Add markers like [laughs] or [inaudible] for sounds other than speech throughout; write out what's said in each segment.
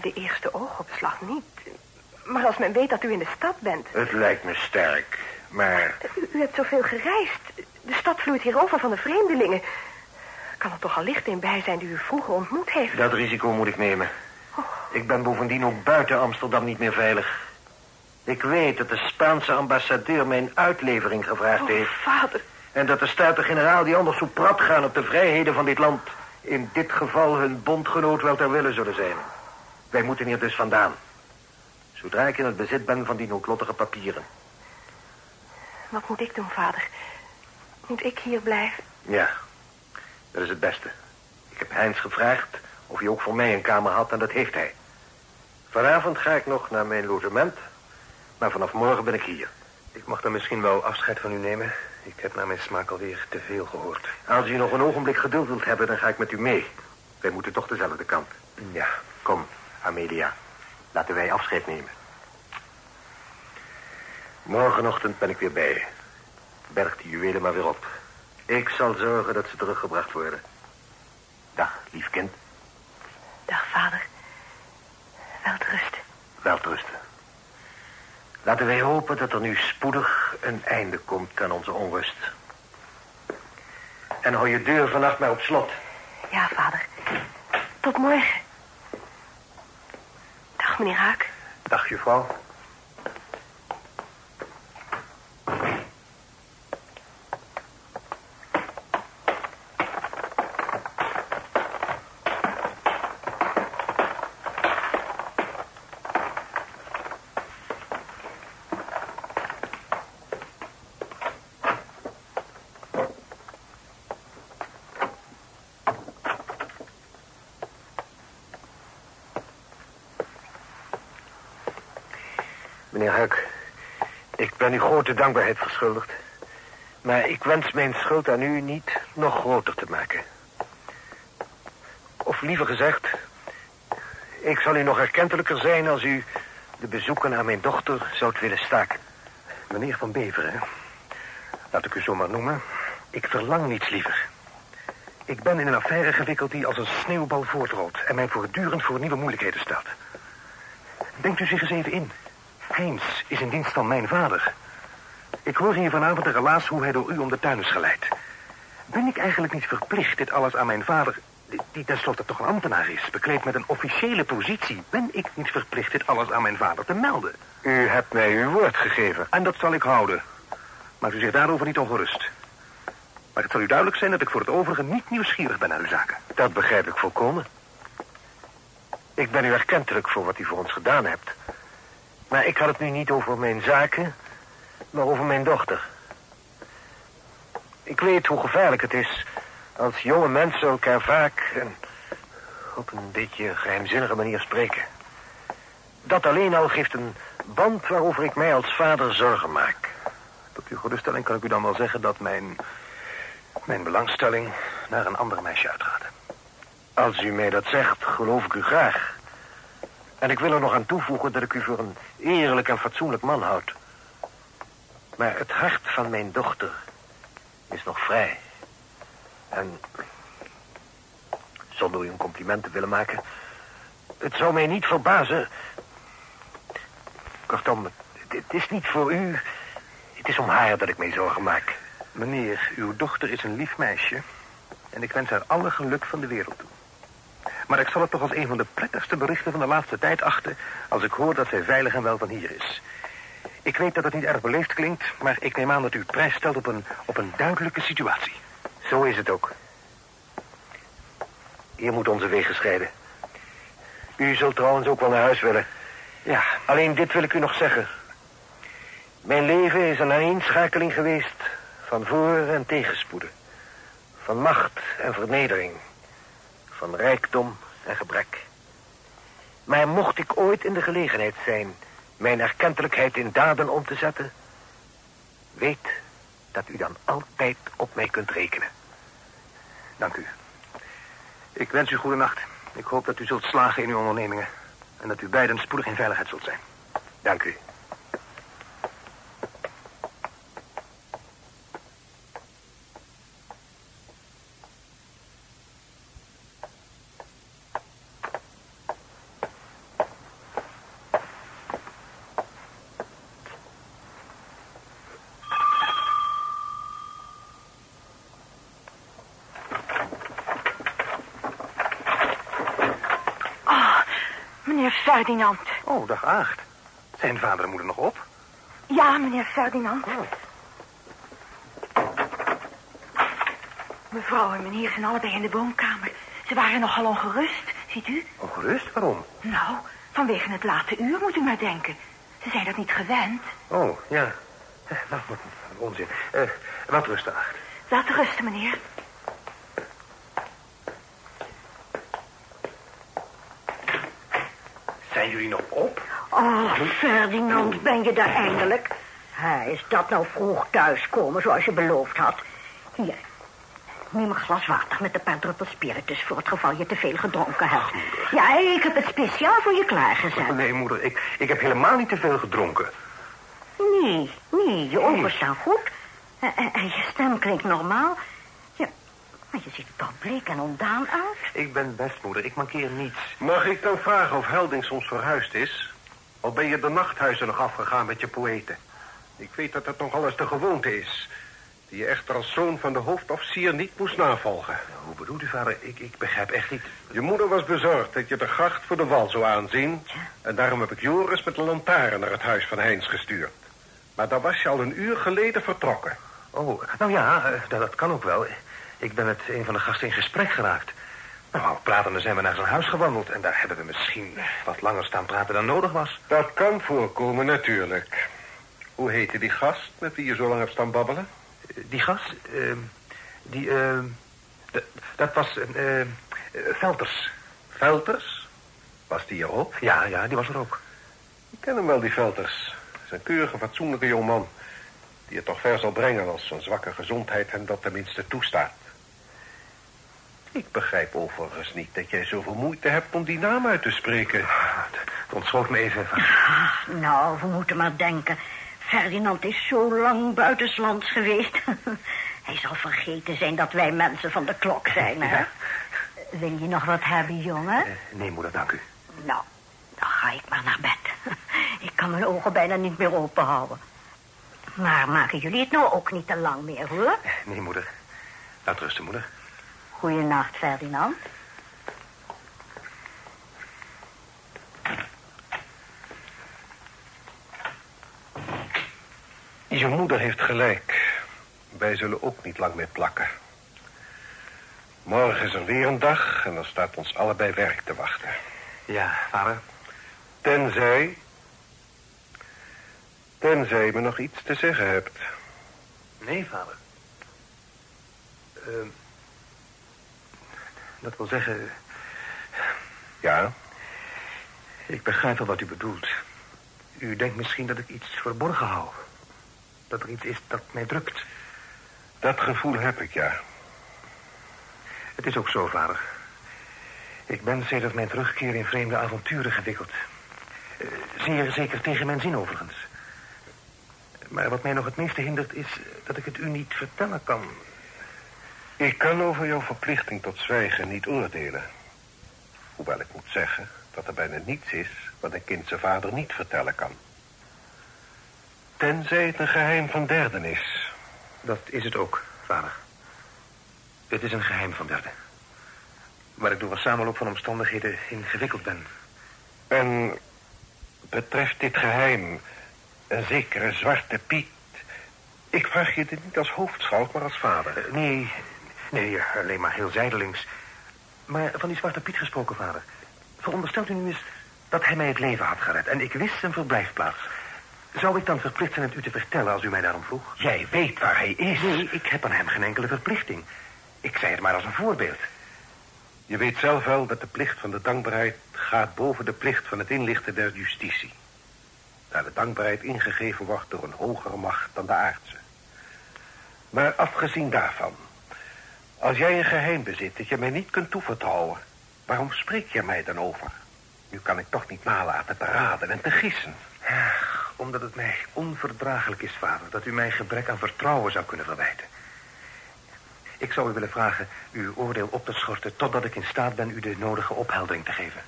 Bij de eerste oogopslag niet. Maar als men weet dat u in de stad bent... Het lijkt me sterk, maar... U, u hebt zoveel gereisd. De stad vloeit hier over van de vreemdelingen. Kan er toch al licht in bij zijn die u vroeger ontmoet heeft? Dat risico moet ik nemen. Ik ben bovendien ook buiten Amsterdam niet meer veilig. Ik weet dat de Spaanse ambassadeur mijn uitlevering gevraagd Oh, heeft. vader. En dat de Staten-Generaal die anders zo prat gaan op de vrijheden van dit land... in dit geval hun bondgenoot wel ter wille zullen zijn. Wij moeten hier dus vandaan. Zodra ik in het bezit ben van die noodlottige papieren. Wat moet ik doen, vader? Moet ik hier blijven? Ja, dat is het beste. Ik heb Heinz gevraagd of hij ook voor mij een kamer had en dat heeft hij. Vanavond ga ik nog naar mijn logement, maar vanaf morgen ben ik hier. Ik mag dan misschien wel afscheid van u nemen. Ik heb naar mijn smaak alweer te veel gehoord. Als u nog een ogenblik geduld wilt hebben, dan ga ik met u mee. Wij moeten toch dezelfde kant. Ja, Kom, Amelia. Laten wij afscheid nemen. Morgenochtend ben ik weer bij je. Berg die juwelen maar weer op. Ik zal zorgen dat ze teruggebracht worden. Dag, lief kind. Dag, vader. Welterusten. Welterusten. Laten wij hopen dat er nu spoedig een einde komt aan onze onrust. En hou je deur vannacht maar op slot. Ja, vader. Tot morgen. Meneer Haak. dag juffrouw. Meneer Huik, ik ben u grote dankbaarheid verschuldigd. Maar ik wens mijn schuld aan u niet nog groter te maken. Of liever gezegd, ik zal u nog erkentelijker zijn als u de bezoeken aan mijn dochter zoudt willen staken. Meneer Van Beveren, laat ik u zo maar noemen. Ik verlang niets liever. Ik ben in een affaire gewikkeld die als een sneeuwbal voortrolt... en mij voortdurend voor nieuwe moeilijkheden stelt. Denkt u zich eens even in. Heinz is in dienst van mijn vader. Ik hoor hier vanavond de relaas hoe hij door u om de tuin is geleid. Ben ik eigenlijk niet verplicht dit alles aan mijn vader... die, die tenslotte toch een ambtenaar is, bekleed met een officiële positie... ben ik niet verplicht dit alles aan mijn vader te melden? U hebt mij uw woord gegeven. En dat zal ik houden. Maakt u zich daarover niet ongerust. Maar het zal u duidelijk zijn dat ik voor het overige niet nieuwsgierig ben naar uw zaken. Dat begrijp ik volkomen. Ik ben u erkentelijk voor wat u voor ons gedaan hebt. Maar ik had het nu niet over mijn zaken, maar over mijn dochter. Ik weet hoe gevaarlijk het is als jonge mensen elkaar vaak en op een beetje geheimzinnige manier spreken. Dat alleen al geeft een band waarover ik mij als vader zorgen maak. Tot uw geruststelling kan ik u dan wel zeggen dat mijn... mijn belangstelling naar een ander meisje uitgaat. Als u mij dat zegt, geloof ik u graag. En ik wil er nog aan toevoegen dat ik u voor een eerlijk en fatsoenlijk man houd. Maar het hart van mijn dochter is nog vrij. En zonder u een compliment te willen maken... het zou mij niet verbazen... Kortom, het, is niet voor u... het is om haar dat ik mij zorgen maak. Meneer, uw dochter is een lief meisje... en ik wens haar alle geluk van de wereld toe. Maar ik zal het toch als een van de prettigste berichten van de laatste tijd achten... als ik hoor dat zij veilig en wel van hier is. Ik weet dat het niet erg beleefd klinkt... maar ik neem aan dat u prijs stelt op een, op een duidelijke situatie. Zo is het ook. Hier moet onze wegen scheiden. U zult trouwens ook wel naar huis willen. Ja, Alleen dit wil ik u nog zeggen. Mijn leven is een aaneenschakeling geweest van voor- en tegenspoeden. Van macht en vernedering. Van rijkdom en gebrek. Maar mocht ik ooit in de gelegenheid zijn mijn erkentelijkheid in daden om te zetten... weet dat u dan altijd op mij kunt rekenen. dank u. Ik wens u goede nacht. Ik hoop dat u zult slagen in uw ondernemingen... en dat u beiden spoedig in veiligheid zult zijn. Dank u. Meneer Ferdinand. Oh, dag Aagt. Zijn vader en moeder nog op? Ja, meneer Ferdinand. Mevrouw en meneer zijn allebei in de woonkamer. Ze waren nogal ongerust, ziet u? Ongerust? Waarom? Nou, vanwege het late uur moet u maar denken. Ze zijn dat niet gewend. Oh, ja. Eh, Wat, wat, wat onzin. Eh, wat rusten, Aagt. Laat rusten, meneer. Zijn jullie nog op? Oh, Ferdinand, ben je daar eindelijk? Hij is dat nou vroeg thuiskomen, zoals je beloofd had. Hier, neem een glas water met een paar druppels spiritus... voor het geval je te veel gedronken hebt. Ja, ik heb het speciaal voor je klaargezet. Nee, moeder, ik, ik heb helemaal niet te veel gedronken. Nee, nee, je ogen staan goed. En, en- en je stem klinkt normaal. Ja, maar je ziet er toch bleek en ontdaan uit. Ik ben best, moeder. Ik mankeer niets. Mag ik dan vragen of Helding soms verhuisd is? Of ben je de nachthuizen nog afgegaan met je poëten? Ik weet dat het nogal eens de gewoonte is. Die je echter als zoon van de hoofdofficier niet moest navolgen. Hoe bedoelt u, vader? Ik, ik begrijp echt niet. Je moeder was bezorgd dat je de gracht voor de wal zou aanzien. En daarom heb ik Joris met een lantaarn naar het huis van Heinz gestuurd. Maar dan was je al een uur geleden vertrokken. Oh, nou ja, eh, dat, dat kan ook wel. Ik ben met een van de gasten in gesprek geraakt. Nou, pratende zijn we naar zijn huis gewandeld... en daar hebben we misschien wat langer staan praten dan nodig was. Dat kan voorkomen, natuurlijk. Hoe heette die gast met wie je zo lang hebt staan babbelen? Eh, Die gast, eh, die, eh, d- dat was eh, Velters. Velters? Was die er ook? Ja, ja, die was er ook. Ik ken hem wel, die Velters. Hij is een keurige, fatsoenlijke jongeman. Die het toch ver zal brengen als zijn zwakke gezondheid hem dat tenminste toestaat. Ik begrijp overigens niet dat jij zoveel moeite hebt om die naam uit te spreken. Het ontschoot me even. Nou, we moeten maar denken. Ferdinand is zo lang buitenslands geweest. [laughs] Hij zal vergeten zijn dat wij mensen van de klok zijn, hè? Ja. Wil je nog wat hebben, jongen? Eh, nee, moeder, dank u. Nou, dan ga ik maar naar bed. [laughs] Ik kan mijn ogen bijna niet meer open houden. Maar maken jullie het nou ook niet te lang meer, hoor? Eh, Nee, moeder. Laat rusten, moeder. Goeienacht, Ferdinand. Je moeder heeft gelijk. Wij zullen ook niet lang meer plakken. Morgen is er weer een dag en dan staat ons allebei werk te wachten. Ja, vader. Tenzij... Tenzij je me nog iets te zeggen hebt. Nee, vader. Ehm, dat wil zeggen, Ja, ik begrijp wel wat u bedoelt. U denkt misschien dat ik iets verborgen hou. Dat er iets is dat mij drukt. dat gevoel heb ik, ja. Het is ook zo, vader. Ik ben sedert mijn terugkeer in vreemde avonturen gewikkeld. Eh, zeer zeker tegen mijn zin, overigens. Maar wat mij nog het meeste hindert is dat ik het u niet vertellen kan. Ik kan over jouw verplichting tot zwijgen niet oordelen. Hoewel ik moet zeggen dat er bijna niets is wat een kind zijn vader niet vertellen kan. Tenzij het een geheim van derden is. Dat is het ook, vader. Het is een geheim van derden. Waar ik door een samenloop van omstandigheden in gewikkeld ben. En betreft dit geheim een zekere zwarte Piet... Ik vraag je dit niet als hoofdschout, maar als vader. Eh, nee, nee, alleen maar heel zijdelings. Maar van die zwarte Piet gesproken, vader. Veronderstelt u nu eens dat hij mij het leven had gered... en ik wist zijn verblijfplaats. Zou ik dan verplicht zijn het u te vertellen als u mij daarom vroeg? Jij weet waar hij is. Nee, ik heb aan hem geen enkele verplichting. Ik zei het maar als een voorbeeld. Je weet zelf wel dat de plicht van de dankbaarheid gaat boven de plicht van het inlichten der justitie. Daar de dankbaarheid ingegeven wordt door een hogere macht dan de aardse. Maar afgezien daarvan, als jij een geheim bezit dat je mij niet kunt toevertrouwen, waarom spreek je mij dan over? Nu kan ik toch niet nalaten te raden en te gissen. Ach, omdat het mij onverdraaglijk is, vader... dat u mij gebrek aan vertrouwen zou kunnen verwijten. Ik zou u willen vragen uw oordeel op te schorten... totdat ik in staat ben u de nodige opheldering te geven.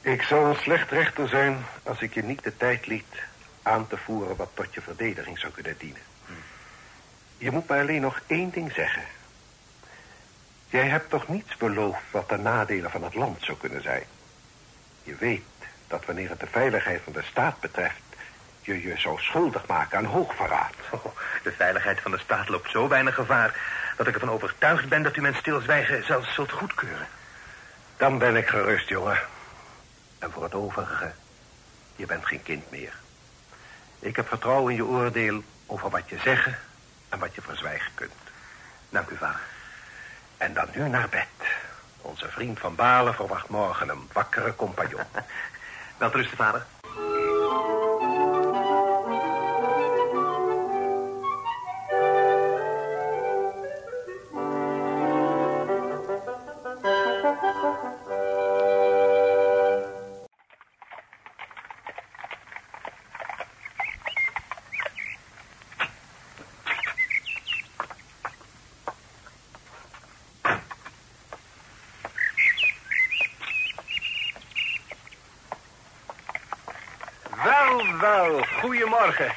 Ik zou een slecht rechter zijn als ik je niet de tijd liet aan te voeren wat tot je verdediging zou kunnen dienen. Je moet mij alleen nog één ding zeggen. Jij hebt toch niets beloofd wat de nadelen van het land zou kunnen zijn? Je weet dat wanneer het de veiligheid van de staat betreft... je je zou schuldig maken aan hoogverraad. [laughs] Oh, de veiligheid van de staat loopt zo weinig gevaar... dat ik ervan overtuigd ben dat u mijn stilzwijgen zelfs zult goedkeuren. Dan ben ik gerust, jongen. En voor het overige, je bent geen kind meer. Ik heb vertrouwen in je oordeel over wat je zeggen en wat je verzwijgen kunt. Dank u, vader. En dan nu naar bed. Onze vriend van Balen verwacht morgen een wakkere compagnon. [laughs] Wel rusten, vader. Wel, wel, goedemorgen.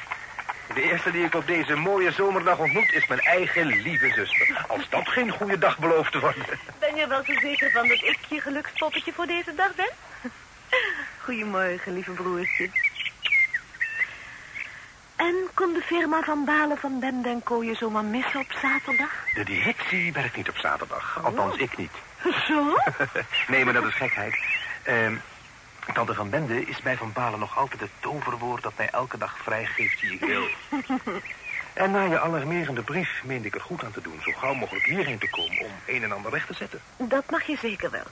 De eerste die ik op deze mooie zomerdag ontmoet is mijn eigen lieve zuster. Als dat geen goede dag belooft te worden. Ben je wel zo zeker van dat ik je gelukspoppetje voor deze dag ben? [laughs] Goedemorgen, lieve broertje. En kon de firma van Balen van Bende en Kooien zomaar missen op zaterdag? De directie werkt niet op zaterdag. Althans, ik niet. Zo? [laughs] nee, maar dat is gekheid. Ehm Tante van Bende is bij Van Balen nog altijd het toverwoord... dat mij elke dag vrijgeeft die ik wil. [laughs] en na je alarmerende brief meende ik er goed aan te doen... zo gauw mogelijk hierheen te komen om een en ander recht te zetten. Dat mag je zeker wel.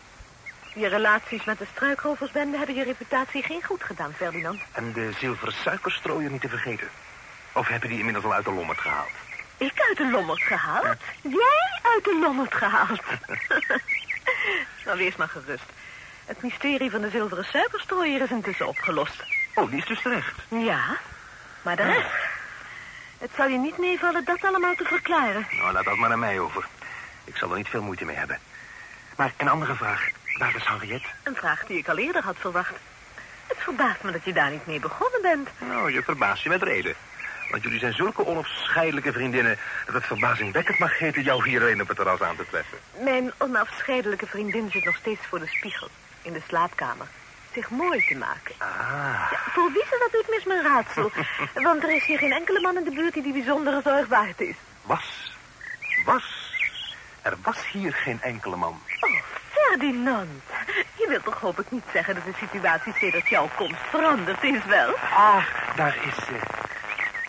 Je relaties met de struikroversbende hebben je reputatie geen goed gedaan, Ferdinand. En de zilveren suikerstrooier niet te vergeten. Of heb je die inmiddels al uit de lommerd gehaald? Ik uit de lommerd gehaald? Jij uit de lommerd gehaald? [laughs] [laughs] nou, wees maar gerust. Het mysterie van de zilveren suikerstrooier is intussen opgelost. Oh, die is dus terecht. Ja, maar de rest... Het zal je niet meevallen dat allemaal te verklaren. Nou, laat dat maar naar mij over. Ik zal er niet veel moeite mee hebben. Maar een andere vraag. Waar is Henriette? Een vraag die ik al eerder had verwacht. Het verbaast me dat je daar niet mee begonnen bent. Nou, je verbaast je met reden. Want jullie zijn zulke onafscheidelijke vriendinnen... dat het verbazingwekkend mag heten jou hier alleen op het terras aan te treffen. Mijn onafscheidelijke vriendin zit nog steeds voor de spiegel. In de slaapkamer. Zich mooi te maken. Ah. Ja, voor wie ze dat doet, mis mijn raadsel. [laughs] Want er is hier geen enkele man in de buurt die die bijzondere zorg waard is. Was. Was. Er was hier geen enkele man. Oh, Ferdinand. Je wilt toch hoop ik niet zeggen dat de situatie sedert jouw komst veranderd is, wel? Ah, daar is ze.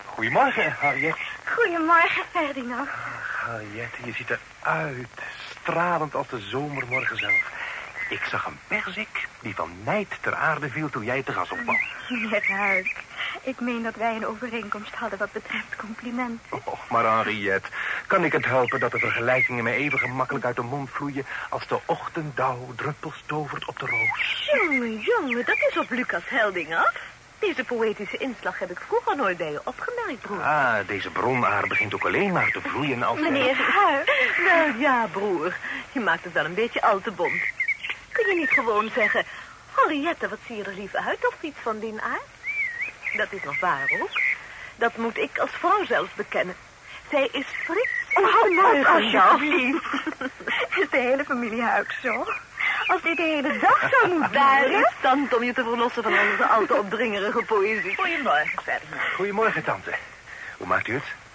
Goedemorgen, Harriet. Goedemorgen, Ferdinand. Harriet, je ziet eruit. Stralend als de zomermorgen zelf. Ik zag een perzik die van nijd ter aarde viel toen jij te gas opkwam. Meneer Huik, ik meen dat wij een overeenkomst hadden wat betreft complimenten. Oh, maar Henriette, kan ik het helpen dat de vergelijkingen mij even gemakkelijk uit de mond vloeien... als de ochtenddauw druppels tovert op de roos? Jongen, jongen, dat is op Lucas Helding af. Deze poëtische inslag heb ik vroeger nooit bij je opgemerkt, broer. Ah, deze bronaar begint ook alleen maar te vloeien als... Meneer Huik? Wel ja, broer. Je maakt het wel een beetje al te bont. Kun je niet gewoon zeggen... Henriette, wat zie je er lief uit of iets van die aard? Dat is nog waar ook. Dat moet ik als vrouw zelfs bekennen. Zij is fris. Oh, hou nou alsjeblieft. [laughs] Is de hele familie Huik zo? Als dit de hele dag zo [laughs] moet Daar is tante om je te verlossen van onze al te opdringerige poëzie. Goedemorgen, Ferdinand. Goedemorgen, tante. Hoe maakt u het?